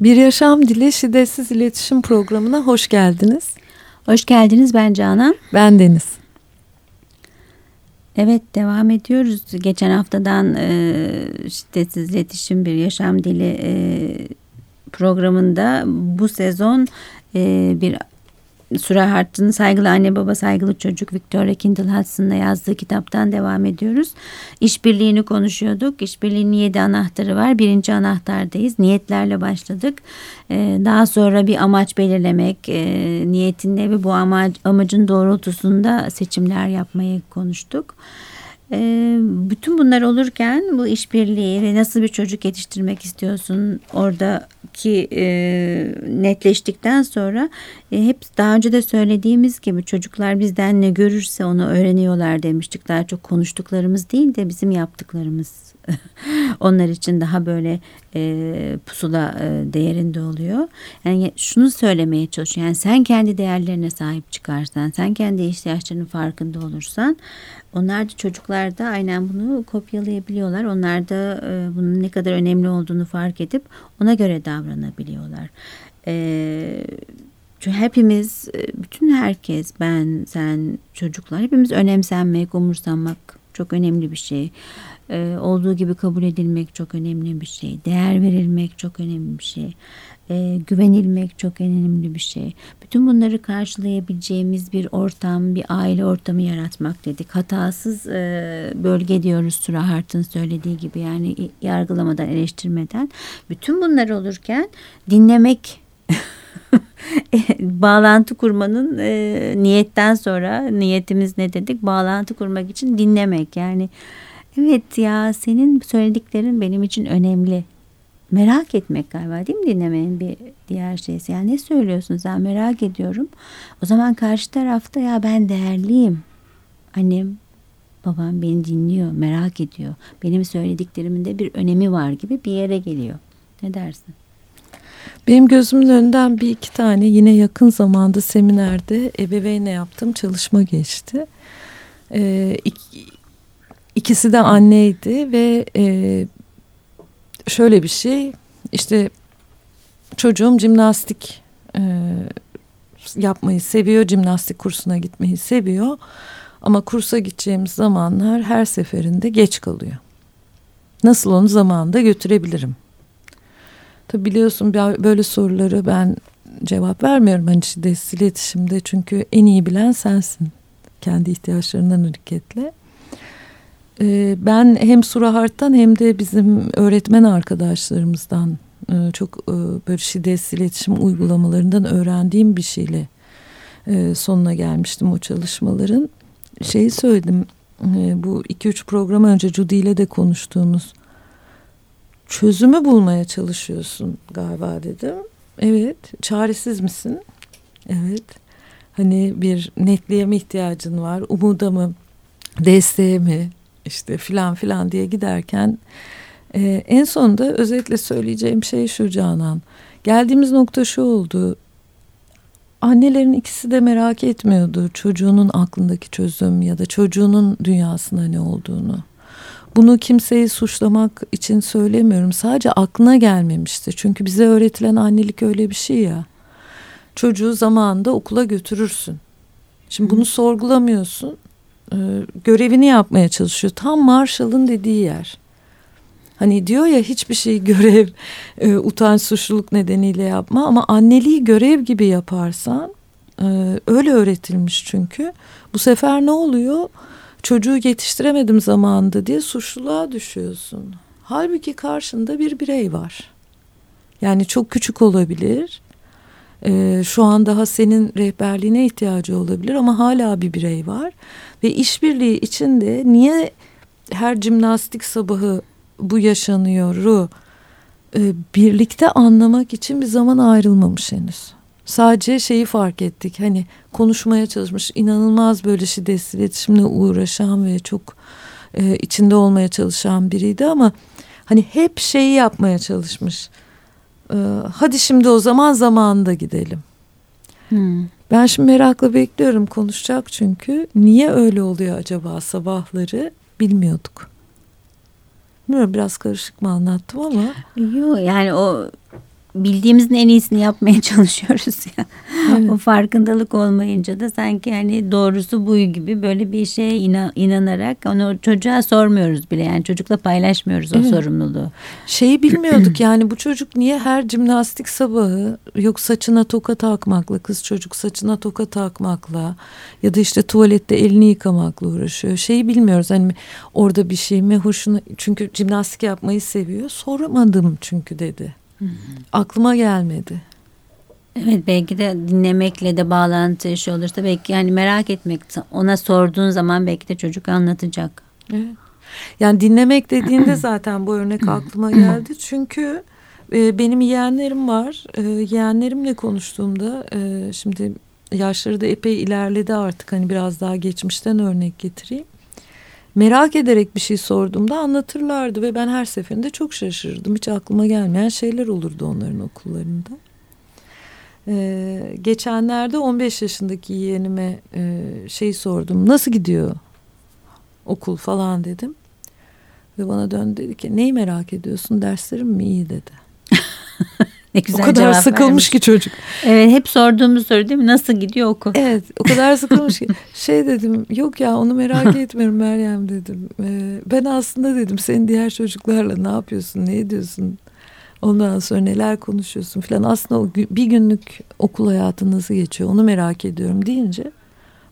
Bir Yaşam Dili Şiddetsiz İletişim Programı'na hoş geldiniz. Hoş geldiniz ben Canan. Ben Deniz. Evet devam ediyoruz. Geçen haftadan e, şiddetsiz iletişim bir yaşam dili e, programında bu sezon e, bir Sura Hart'ın Saygılı Anne Baba Saygılı Çocuk Victoria Kindle Hudson'da yazdığı kitaptan devam ediyoruz. İşbirliğini konuşuyorduk. İşbirliğinin yedi anahtarı var. Birinci anahtardayız. Niyetlerle başladık. Ee, daha sonra bir amaç belirlemek, e, niyetinle ve bu amac, amacın doğrultusunda seçimler yapmayı konuştuk. Ee, bütün bunlar olurken bu işbirliği ve nasıl bir çocuk yetiştirmek istiyorsun oradaki e, netleştikten sonra e, hep daha önce de söylediğimiz gibi çocuklar bizden ne görürse onu öğreniyorlar demiştik. Daha çok konuştuklarımız değil de bizim yaptıklarımız onlar için daha böyle e, pusula e, değerinde oluyor. Yani şunu söylemeye çalışıyor. Yani sen kendi değerlerine sahip çıkarsan, sen kendi ihtiyaçlarının farkında olursan onlar da çocuklar da aynen bunu kopyalayabiliyorlar. Onlar da e, bunun ne kadar önemli olduğunu fark edip ona göre davranabiliyorlar. E, çünkü hepimiz, e, bütün herkes, ben, sen, çocuklar hepimiz önemsenmek, umursanmak çok önemli bir şey. E, olduğu gibi kabul edilmek çok önemli bir şey. Değer verilmek çok önemli bir şey e, güvenilmek çok önemli bir şey. Bütün bunları karşılayabileceğimiz bir ortam, bir aile ortamı yaratmak dedik. Hatasız e, bölge diyoruz Sura Hart'ın söylediği gibi yani yargılamadan, eleştirmeden. Bütün bunlar olurken dinlemek bağlantı kurmanın e, niyetten sonra niyetimiz ne dedik? Bağlantı kurmak için dinlemek yani evet ya senin söylediklerin benim için önemli merak etmek galiba değil mi dinlemenin bir diğer şeysi. Yani ne söylüyorsun sen merak ediyorum. O zaman karşı tarafta ya ben değerliyim. Annem babam beni dinliyor merak ediyor. Benim söylediklerimin de bir önemi var gibi bir yere geliyor. Ne dersin? Benim gözümün önünden bir iki tane yine yakın zamanda seminerde ebeveynle yaptığım çalışma geçti. Ee, ikisi de anneydi ve e, şöyle bir şey işte çocuğum jimnastik e, yapmayı seviyor jimnastik kursuna gitmeyi seviyor ama kursa gideceğimiz zamanlar her seferinde geç kalıyor. Nasıl onu zamanında götürebilirim? Tabi biliyorsun böyle soruları ben cevap vermiyorum hani şiddetsiz iletişimde çünkü en iyi bilen sensin kendi ihtiyaçlarından hareketle. Ee, ben hem Surahart'tan hem de bizim öğretmen arkadaşlarımızdan e, çok e, böyle şiddetsiz iletişim uygulamalarından öğrendiğim bir şeyle e, sonuna gelmiştim o çalışmaların. Şeyi söyledim bu iki üç program önce Judy ile de konuştuğumuz çözümü bulmaya çalışıyorsun galiba dedim. Evet çaresiz misin? Evet. Hani bir netliğe mi ihtiyacın var? Umuda mı? Desteğe mi? İşte filan filan diye giderken e, en sonunda özetle söyleyeceğim şey şu Canan. Geldiğimiz nokta şu oldu. Annelerin ikisi de merak etmiyordu çocuğunun aklındaki çözüm ya da çocuğunun dünyasında ne olduğunu. Bunu kimseyi suçlamak için söylemiyorum. Sadece aklına gelmemişti. Çünkü bize öğretilen annelik öyle bir şey ya. Çocuğu zamanında okula götürürsün. Şimdi bunu sorgulamıyorsun e, görevini yapmaya çalışıyor. Tam Marshall'ın dediği yer. Hani diyor ya hiçbir şey görev, e, utanç, suçluluk nedeniyle yapma ama anneliği görev gibi yaparsan e, öyle öğretilmiş çünkü. Bu sefer ne oluyor? Çocuğu yetiştiremedim zamanında diye suçluluğa düşüyorsun. Halbuki karşında bir birey var. Yani çok küçük olabilir. E, şu an daha senin rehberliğine ihtiyacı olabilir ama hala bir birey var. Ve işbirliği içinde niye her jimnastik sabahı bu yaşanıyoru e, birlikte anlamak için bir zaman ayrılmamış henüz. Sadece şeyi fark ettik hani konuşmaya çalışmış inanılmaz böyle şiddetsiz iletişimle uğraşan ve çok e, içinde olmaya çalışan biriydi ama hani hep şeyi yapmaya çalışmış. E, hadi şimdi o zaman zamanında gidelim. Hmm. Ben şimdi merakla bekliyorum konuşacak çünkü. Niye öyle oluyor acaba sabahları bilmiyorduk. Bilmiyorum biraz karışık mı anlattım ama. Yok yani o bildiğimizin en iyisini yapmaya çalışıyoruz ya. Evet. o farkındalık olmayınca da sanki hani doğrusu bu gibi böyle bir şeye inan, inanarak onu çocuğa sormuyoruz bile yani çocukla paylaşmıyoruz o evet. sorumluluğu. Şeyi bilmiyorduk yani bu çocuk niye her jimnastik sabahı yok saçına toka takmakla kız çocuk saçına toka takmakla ya da işte tuvalette elini yıkamakla uğraşıyor. Şeyi bilmiyoruz hani orada bir şey mi hoşuna çünkü jimnastik yapmayı seviyor. Soramadım çünkü dedi. Hı hı. Aklıma gelmedi. Evet belki de dinlemekle de bağlantı işi olursa belki yani merak etmek ona sorduğun zaman belki de çocuk anlatacak. Evet. Yani dinlemek dediğinde zaten bu örnek aklıma geldi. Çünkü e, benim yeğenlerim var. E, yeğenlerimle konuştuğumda e, şimdi yaşları da epey ilerledi artık hani biraz daha geçmişten örnek getireyim. Merak ederek bir şey sorduğumda anlatırlardı ve ben her seferinde çok şaşırdım. Hiç aklıma gelmeyen şeyler olurdu onların okullarında. Ee, geçenlerde 15 yaşındaki yeğenime e, şey sordum. Nasıl gidiyor okul falan dedim. Ve bana döndü dedi ki neyi merak ediyorsun derslerim mi iyi dedi. ne güzel o kadar sıkılmış vermiş. ki çocuk. Evet hep sorduğumuz soru değil mi? Nasıl gidiyor okul? Evet o kadar sıkılmış ki. Şey dedim yok ya onu merak etmiyorum Meryem dedim. Ee, ben aslında dedim senin diğer çocuklarla ne yapıyorsun ne ediyorsun? Ondan sonra neler konuşuyorsun falan. Aslında o bir günlük okul hayatı nasıl geçiyor onu merak ediyorum deyince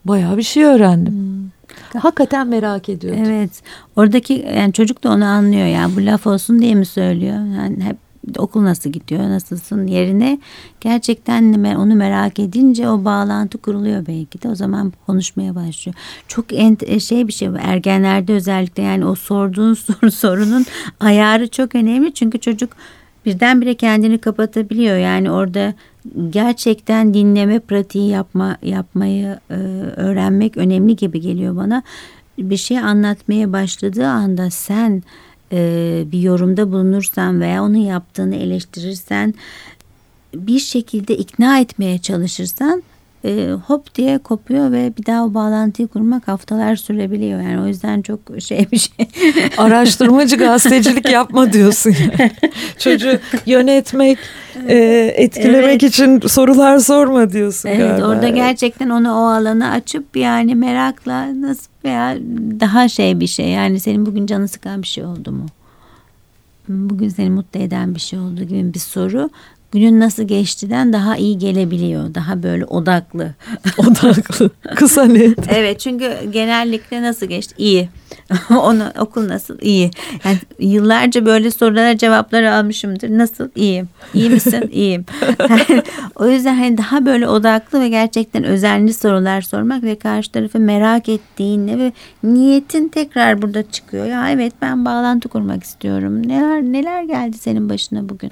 bayağı bir şey öğrendim. Hmm. Hakikaten merak ediyordum. Evet. Oradaki yani çocuk da onu anlıyor yani bu laf olsun diye mi söylüyor? Yani hep okul nasıl gidiyor, nasılsın yerine gerçekten onu merak edince o bağlantı kuruluyor belki de o zaman konuşmaya başlıyor. Çok ent e, şey bir şey ergenlerde özellikle yani o sorduğun soru sorunun ayarı çok önemli çünkü çocuk birdenbire kendini kapatabiliyor. Yani orada gerçekten dinleme pratiği yapma yapmayı e, öğrenmek önemli gibi geliyor bana. Bir şey anlatmaya başladığı anda sen e, bir yorumda bulunursan veya onun yaptığını eleştirirsen bir şekilde ikna etmeye çalışırsan e, hop diye kopuyor ve bir daha o bağlantıyı kurmak haftalar sürebiliyor. Yani o yüzden çok şey bir şey. Araştırmacı gazetecilik yapma diyorsun. Yani. Çocuğu yönetmek, e, etkilemek evet. için sorular sorma diyorsun evet, galiba. Orada gerçekten onu o alana açıp yani merakla nasıl veya daha şey bir şey. Yani senin bugün canı sıkan bir şey oldu mu? Bugün seni mutlu eden bir şey oldu gibi bir soru günün nasıl geçtiden daha iyi gelebiliyor. Daha böyle odaklı. odaklı. Kısa net. evet çünkü genellikle nasıl geçti? İyi. Onu okul nasıl? İyi. Yani yıllarca böyle sorulara cevaplar almışımdır. Nasıl? İyiyim. İyi misin? İyiyim. Yani, o yüzden hani daha böyle odaklı ve gerçekten özenli sorular sormak ve karşı tarafı merak ettiğinle ve niyetin tekrar burada çıkıyor. Ya evet ben bağlantı kurmak istiyorum. Neler neler geldi senin başına bugün?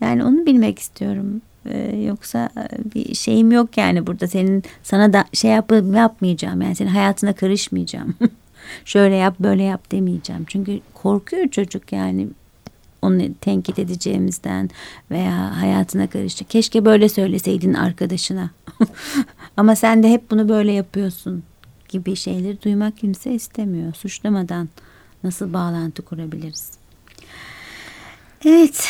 Yani onu bilmek istiyorum. Ee, yoksa e, bir şeyim yok yani burada senin sana da şey yap yapmayacağım yani senin hayatına karışmayacağım. Şöyle yap böyle yap demeyeceğim. Çünkü korkuyor çocuk yani onu tenkit edeceğimizden veya hayatına karıştı. Keşke böyle söyleseydin arkadaşına. Ama sen de hep bunu böyle yapıyorsun gibi şeyleri duymak kimse istemiyor. Suçlamadan nasıl bağlantı kurabiliriz? Evet,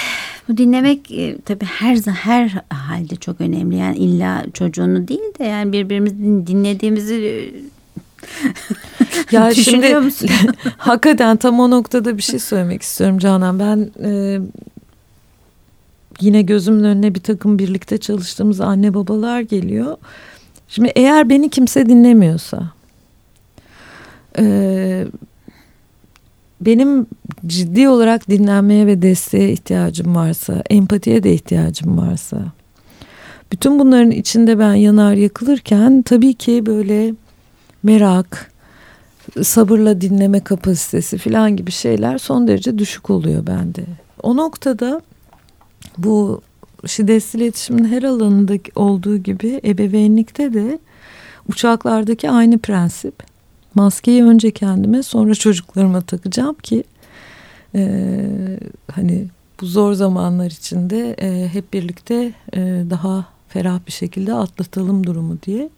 bu dinlemek e, tabii her her halde çok önemli. Yani illa çocuğunu değil de yani birbirimizi dinlediğimizi e, ya şimdi musun? hakikaten tam o noktada bir şey söylemek istiyorum Canan. Ben e, yine gözümün önüne bir takım birlikte çalıştığımız anne babalar geliyor. Şimdi eğer beni kimse dinlemiyorsa e, benim ciddi olarak dinlenmeye ve desteğe ihtiyacım varsa, empatiye de ihtiyacım varsa, bütün bunların içinde ben yanar yakılırken tabii ki böyle merak, sabırla dinleme kapasitesi falan gibi şeyler son derece düşük oluyor bende. O noktada bu şiddetsiz iletişimin her alanında olduğu gibi ebeveynlikte de uçaklardaki aynı prensip maskeyi önce kendime sonra çocuklarıma takacağım ki e, hani bu zor zamanlar içinde e, hep birlikte e, daha ferah bir şekilde atlatalım durumu diye.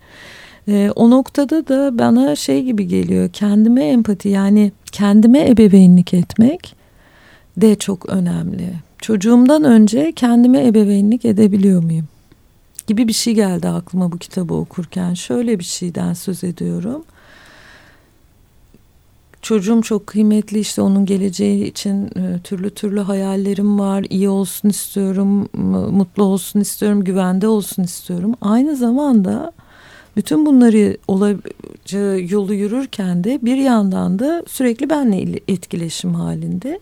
E, o noktada da bana şey gibi geliyor kendime empati yani kendime ebeveynlik etmek de çok önemli. çocuğumdan önce kendime ebeveynlik edebiliyor muyum? Gibi bir şey geldi aklıma bu kitabı okurken. Şöyle bir şeyden söz ediyorum. Çocuğum çok kıymetli işte onun geleceği için e, türlü türlü hayallerim var. İyi olsun istiyorum, mutlu olsun istiyorum, güvende olsun istiyorum. Aynı zamanda bütün bunları olacağı yolu yürürken de bir yandan da sürekli benle etkileşim halinde.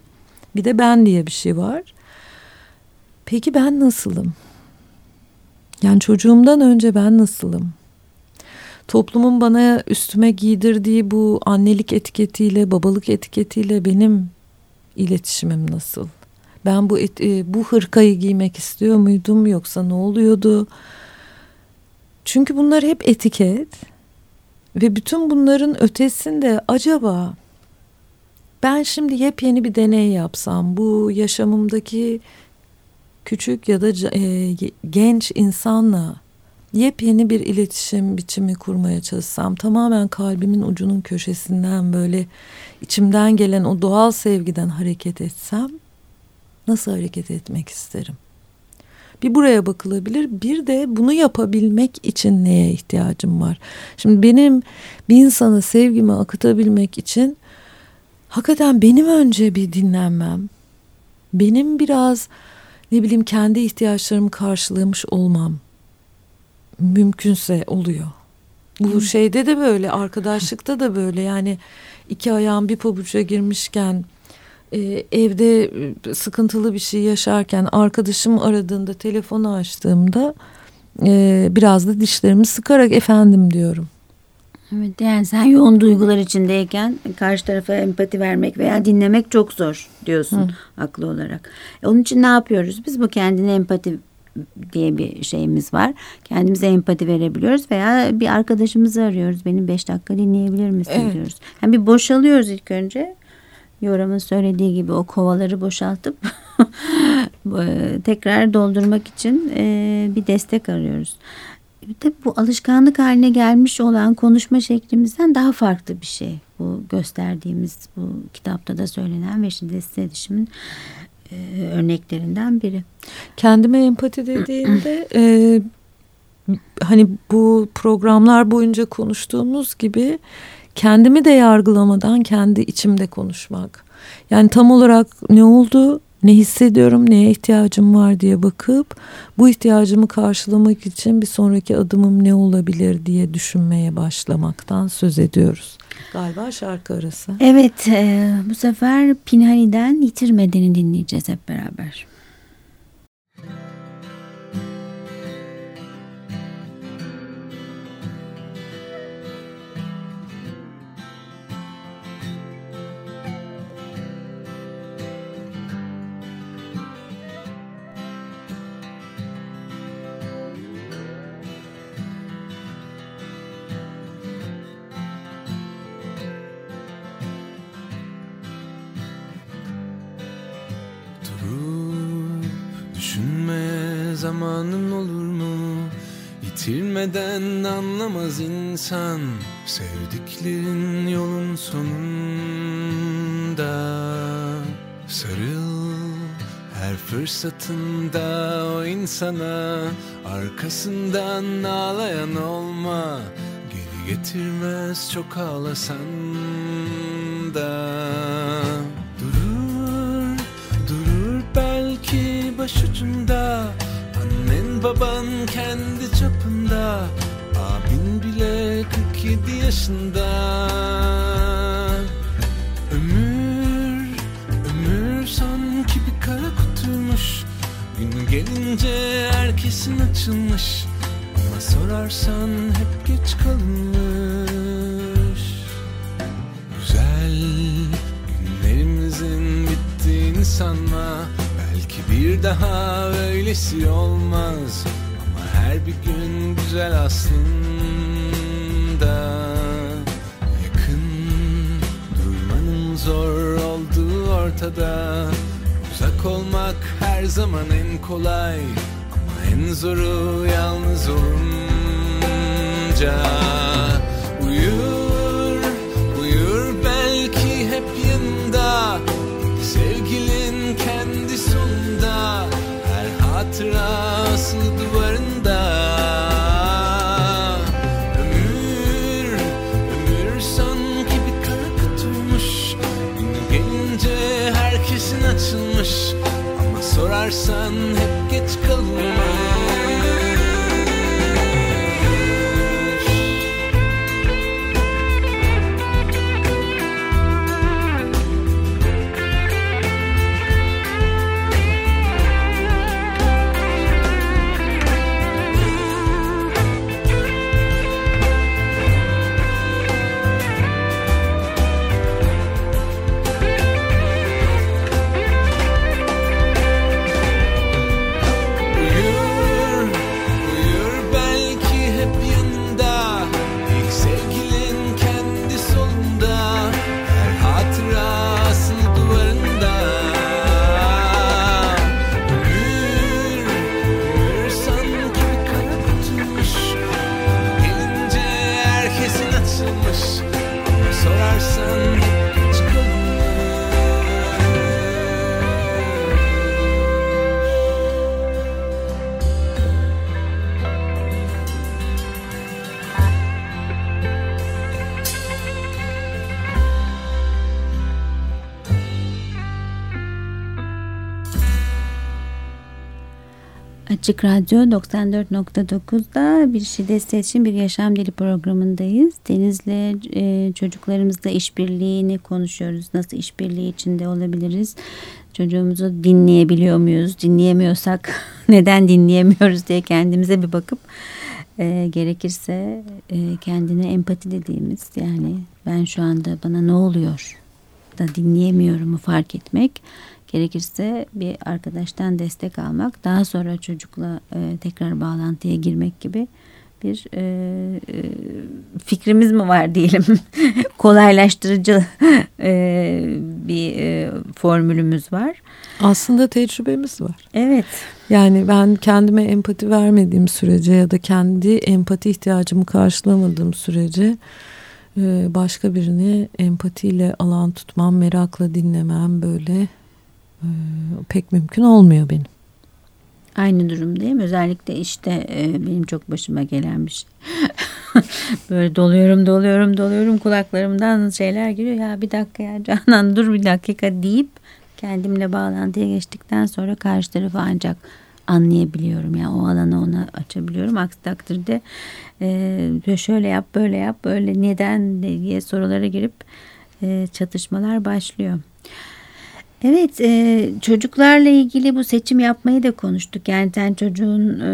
Bir de ben diye bir şey var. Peki ben nasılım? Yani çocuğumdan önce ben nasılım? Toplumun bana üstüme giydirdiği bu annelik etiketiyle, babalık etiketiyle benim iletişimim nasıl? Ben bu et, e, bu hırkayı giymek istiyor muydum yoksa ne oluyordu? Çünkü bunlar hep etiket ve bütün bunların ötesinde acaba ben şimdi yepyeni bir deney yapsam bu yaşamımdaki küçük ya da e, genç insanla yepyeni bir iletişim biçimi kurmaya çalışsam tamamen kalbimin ucunun köşesinden böyle içimden gelen o doğal sevgiden hareket etsem nasıl hareket etmek isterim? Bir buraya bakılabilir. Bir de bunu yapabilmek için neye ihtiyacım var? Şimdi benim bir insana sevgimi akıtabilmek için hakikaten benim önce bir dinlenmem, benim biraz ne bileyim kendi ihtiyaçlarımı karşılamış olmam mümkünse oluyor. Bu Hı. şeyde de böyle, arkadaşlıkta da böyle yani iki ayağım bir pabuca girmişken e, evde e, sıkıntılı bir şey yaşarken arkadaşım aradığında telefonu açtığımda e, biraz da dişlerimi sıkarak efendim diyorum. Evet yani sen yoğun duygular içindeyken karşı tarafa empati vermek veya dinlemek çok zor diyorsun Hı. haklı olarak. E, onun için ne yapıyoruz? Biz bu kendine empati diye bir şeyimiz var. Kendimize empati verebiliyoruz veya bir arkadaşımızı arıyoruz. Benim beş dakika dinleyebilir misin evet. diyoruz. Yani bir boşalıyoruz ilk önce. Yoram'ın söylediği gibi o kovaları boşaltıp tekrar doldurmak için e, bir destek arıyoruz. Tabii bu alışkanlık haline gelmiş olan konuşma şeklimizden daha farklı bir şey. Bu gösterdiğimiz bu kitapta da söylenen ve şiddetli iletişimin e, örneklerinden biri. Kendime empati dediğimde e, hani bu programlar boyunca konuştuğumuz gibi kendimi de yargılamadan kendi içimde konuşmak. Yani tam olarak ne oldu, ne hissediyorum, neye ihtiyacım var diye bakıp bu ihtiyacımı karşılamak için bir sonraki adımım ne olabilir diye düşünmeye başlamaktan söz ediyoruz. Galiba şarkı arası. Evet, e, bu sefer Pinhani'den Yitirmedeni dinleyeceğiz hep beraber. İnsan Sevdiklerin yolun sonunda. Sarıl her fırsatında o insana Arkasından ağlayan olma. Geri getirmez çok ağlasan da. Durur, durur belki başucunda baban kendi çapında bile 47 yaşında. Ömür, ömür sanki bir kara kutuymuş. Gün gelince herkesin açılmış. Ama sorarsan hep geç kalınmış. Güzel günlerimizin bittiğini sanma. Bir daha öylesi olmaz. Ama her bir gün güzel aslında Yakın durmanın zor olduğu ortada. Uzak olmak her zaman en kolay. Ama en zoru yalnız olunca Uyur, Ama sorarsan Açık Radyo 94.9'da bir şiddet için bir yaşam dili programındayız. Deniz'le e, çocuklarımızla işbirliğini konuşuyoruz. Nasıl işbirliği içinde olabiliriz? Çocuğumuzu dinleyebiliyor muyuz? Dinleyemiyorsak neden dinleyemiyoruz diye kendimize bir bakıp e, gerekirse e, kendine empati dediğimiz yani ben şu anda bana ne oluyor da dinleyemiyorumu fark etmek gerekirse bir arkadaştan destek almak daha sonra çocukla e, tekrar bağlantıya girmek gibi bir e, e, fikrimiz mi var diyelim kolaylaştırıcı e, bir e, formülümüz var. Aslında tecrübemiz var. Evet. Yani ben kendime empati vermediğim sürece ya da kendi empati ihtiyacımı karşılamadığım sürece e, başka birini empatiyle alan tutmam, merakla dinlemem böyle pek mümkün olmuyor benim. Aynı durumdayım. Özellikle işte e, benim çok başıma gelen bir şey. Böyle doluyorum doluyorum doluyorum kulaklarımdan şeyler giriyor. Ya bir dakika ya Canan dur bir dakika deyip kendimle bağlantıya geçtikten sonra karşı tarafı ancak anlayabiliyorum. Yani o alanı ona açabiliyorum. Aksi takdirde e, şöyle yap böyle yap böyle neden diye sorulara girip e, çatışmalar başlıyor. Evet e, çocuklarla ilgili bu seçim yapmayı da konuştuk. Yani sen çocuğun e,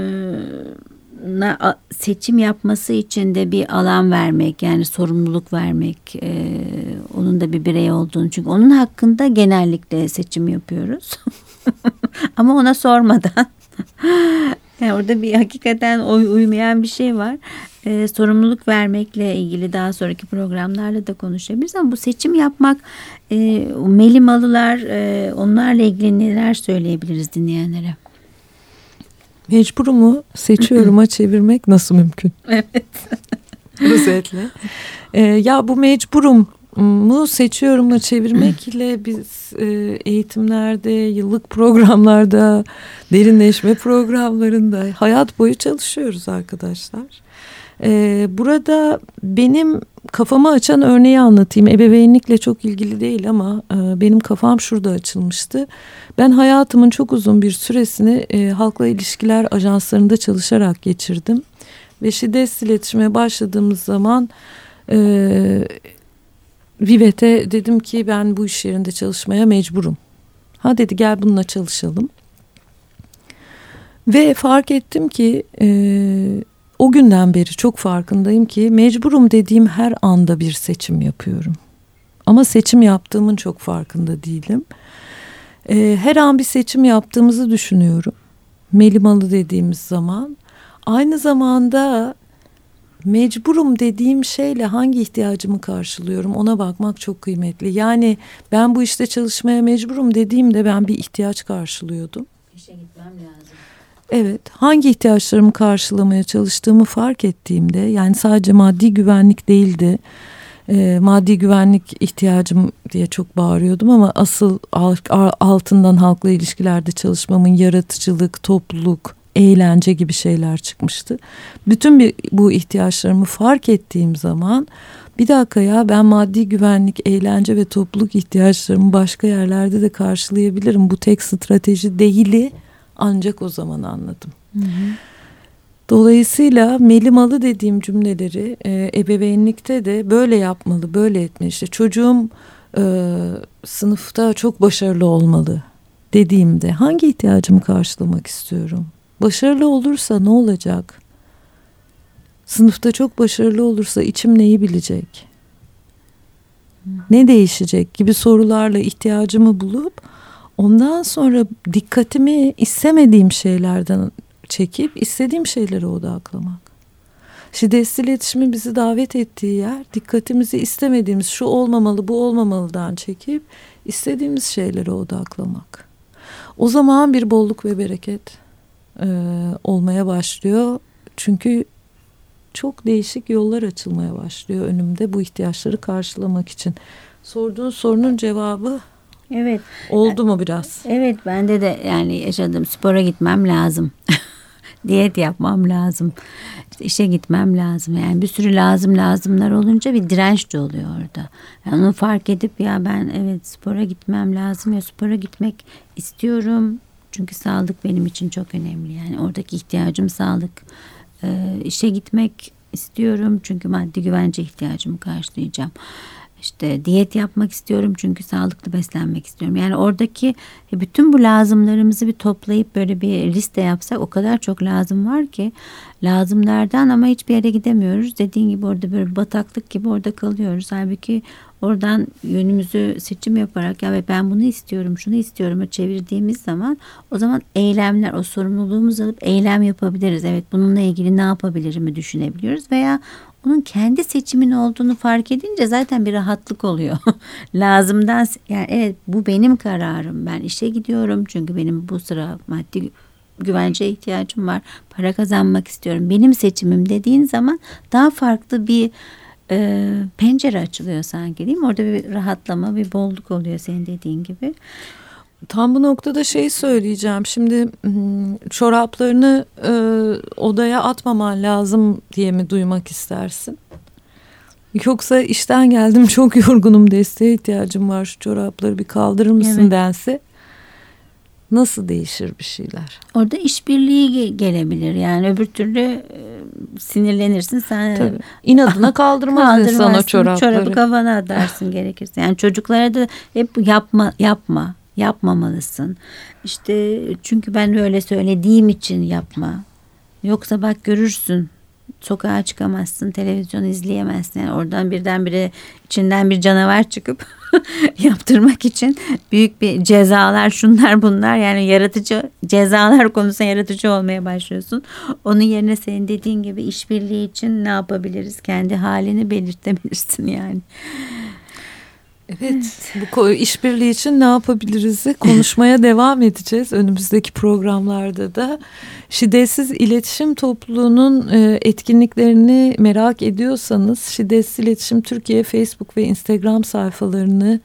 seçim yapması için de bir alan vermek yani sorumluluk vermek e, onun da bir birey olduğunu. Çünkü onun hakkında genellikle seçim yapıyoruz. Ama ona sormadan. Yani orada bir hakikaten oy uymayan bir şey var e, sorumluluk vermekle ilgili daha sonraki programlarla da konuşabiliriz ama bu seçim yapmak e, melimalılar e, onlarla ilgili neler söyleyebiliriz dinleyenlere? Mecburumu seçiyorum'a çevirmek nasıl mümkün? Evet. Özetle. Ee, ya bu mecburum mu seçiyorum'a çevirmekle biz e, eğitimlerde, yıllık programlarda, derinleşme programlarında hayat boyu çalışıyoruz arkadaşlar. Ee, burada benim kafamı açan örneği anlatayım. Ebeveynlikle çok ilgili değil ama e, benim kafam şurada açılmıştı. Ben hayatımın çok uzun bir süresini e, halkla ilişkiler ajanslarında çalışarak geçirdim. Ve şiddet iletişime başladığımız zaman e, Vivet'e dedim ki ben bu iş yerinde çalışmaya mecburum. Ha dedi gel bununla çalışalım. Ve fark ettim ki e, o günden beri çok farkındayım ki mecburum dediğim her anda bir seçim yapıyorum. Ama seçim yaptığımın çok farkında değilim. E, her an bir seçim yaptığımızı düşünüyorum. Melimalı dediğimiz zaman. Aynı zamanda mecburum dediğim şeyle hangi ihtiyacımı karşılıyorum ona bakmak çok kıymetli. Yani ben bu işte çalışmaya mecburum dediğimde ben bir ihtiyaç karşılıyordum. İşe gitmem lazım. Evet, hangi ihtiyaçlarımı karşılamaya çalıştığımı fark ettiğimde yani sadece maddi güvenlik değildi. E, maddi güvenlik ihtiyacım diye çok bağırıyordum ama asıl altından halkla ilişkilerde çalışmamın yaratıcılık, topluluk, eğlence gibi şeyler çıkmıştı. Bütün bir, bu ihtiyaçlarımı fark ettiğim zaman bir dakika ya ben maddi güvenlik, eğlence ve topluluk ihtiyaçlarımı başka yerlerde de karşılayabilirim. Bu tek strateji değili ancak o zaman anladım. Hı hı. Dolayısıyla melimalı dediğim cümleleri e, ebeveynlikte de böyle yapmalı, böyle etmeli. İşte çocuğum e, sınıfta çok başarılı olmalı dediğimde hangi ihtiyacımı karşılamak istiyorum? Başarılı olursa ne olacak? Sınıfta çok başarılı olursa içim neyi bilecek? Ne değişecek gibi sorularla ihtiyacımı bulup ondan sonra dikkatimi istemediğim şeylerden çekip istediğim şeylere odaklamak. Şiddetsiz iletişimin bizi davet ettiği yer dikkatimizi istemediğimiz şu olmamalı bu olmamalıdan çekip istediğimiz şeylere odaklamak. O zaman bir bolluk ve bereket e, olmaya başlıyor. Çünkü çok değişik yollar açılmaya başlıyor önümde bu ihtiyaçları karşılamak için. Sorduğun sorunun cevabı Evet. Oldu mu biraz? Evet bende de yani yaşadım spora gitmem lazım. Diyet yapmam lazım. İşte işe gitmem lazım. Yani bir sürü lazım lazımlar olunca bir direnç de oluyor orada. Yani onu fark edip ya ben evet spora gitmem lazım ya spora gitmek istiyorum. Çünkü sağlık benim için çok önemli. Yani oradaki ihtiyacım sağlık. Ee, işe gitmek istiyorum çünkü maddi güvence ihtiyacımı karşılayacağım. İşte diyet yapmak istiyorum çünkü sağlıklı beslenmek istiyorum. Yani oradaki bütün bu lazımlarımızı bir toplayıp böyle bir liste yapsak o kadar çok lazım var ki lazımlardan ama hiçbir yere gidemiyoruz. Dediğin gibi orada böyle bataklık gibi orada kalıyoruz. Halbuki oradan yönümüzü seçim yaparak ya ben bunu istiyorum, şunu istiyorum çevirdiğimiz zaman o zaman eylemler, o sorumluluğumuzu alıp eylem yapabiliriz. Evet bununla ilgili ne yapabilirim düşünebiliyoruz veya onun kendi seçimin olduğunu fark edince zaten bir rahatlık oluyor. Lazımdan yani evet bu benim kararım. Ben işe gidiyorum çünkü benim bu sıra maddi güvence ihtiyacım var. Para kazanmak istiyorum. Benim seçimim dediğin zaman daha farklı bir e, pencere açılıyor sanki değil mi? Orada bir rahatlama, bir bolluk oluyor senin dediğin gibi. Tam bu noktada şey söyleyeceğim. Şimdi hmm, çoraplarını e, odaya atmaman lazım diye mi duymak istersin? Yoksa işten geldim çok yorgunum desteğe ihtiyacım var şu çorapları bir kaldırır mısın evet. dense nasıl değişir bir şeyler? Orada işbirliği gelebilir yani öbür türlü e, sinirlenirsin sen. Tabii. İnadına kaldırmaz insan o çorapları. Çorabı kafana atarsın gerekirse. Yani çocuklara da hep yapma yapma yapmamalısın. İşte çünkü ben öyle söylediğim için yapma. Yoksa bak görürsün sokağa çıkamazsın, televizyon izleyemezsin. Yani oradan birdenbire içinden bir canavar çıkıp yaptırmak için büyük bir cezalar şunlar bunlar yani yaratıcı cezalar konusunda yaratıcı olmaya başlıyorsun. Onun yerine senin dediğin gibi işbirliği için ne yapabiliriz? Kendi halini belirtebilirsin yani. Evet, bu işbirliği için ne yapabiliriz konuşmaya devam edeceğiz önümüzdeki programlarda da. Şiddetsiz iletişim topluluğunun e, etkinliklerini merak ediyorsanız Şiddetsiz İletişim Türkiye Facebook ve Instagram sayfalarını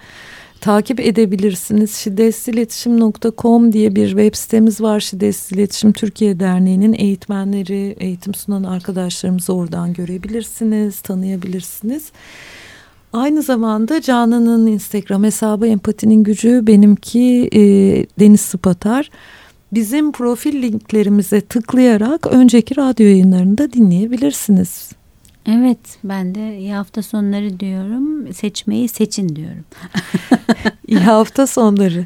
takip edebilirsiniz. Şiddetsizletişim.com diye bir web sitemiz var. Şiddetsiz İletişim Türkiye Derneği'nin eğitmenleri, eğitim sunan arkadaşlarımızı oradan görebilirsiniz, tanıyabilirsiniz. Aynı zamanda Canan'ın Instagram hesabı Empatinin Gücü benimki e, Deniz Sıpatar. Bizim profil linklerimize tıklayarak önceki radyo yayınlarını da dinleyebilirsiniz. Evet ben de iyi hafta sonları diyorum seçmeyi seçin diyorum. İyi hafta sonları.